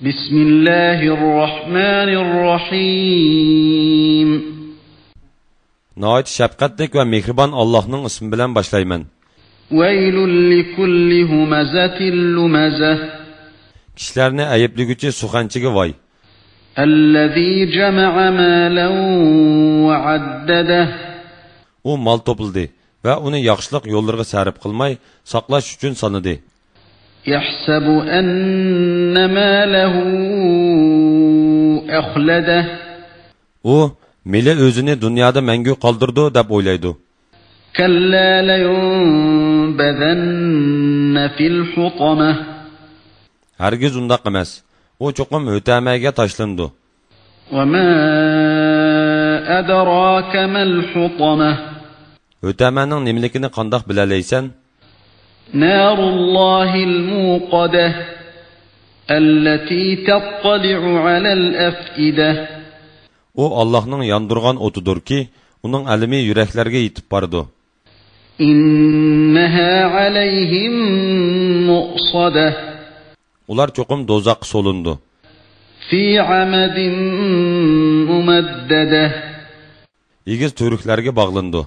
Bismillahirrahmanirrahim. Nəhayət şəfqətlik və mehriban Allahın ismi ilə başlayıram. Veylul likulli humazatil lumazah. Kişilərini əyibləgücü suxançığı vay. Allazi cəma'a malan və addadah. O mal topladı və onu yaxşılıq yollarına sərf qılmay, saqlaş üçün sanıdı. يحسب أن ماله أخلده U meli özünü dünyada məngü qaldırdı deb o'ylaydi. كلا لينبذن في الحطمة Hargiz undaq emas. U cho'qim o'tamaga tashlandi. وما أدراك ما الحطمة O'tamaning nimaligini qandoq bilalaysan? نار الله الموقدة التي تطلع على الأفئدة U Allohning yondirgan o'tidirki, uning alimi yuraklarga yetib bordi. إنها عليهم مؤصدة Ular cho'qim dozoqqa solindi. في عمد ممددة Egiz turuklarga bog'landi.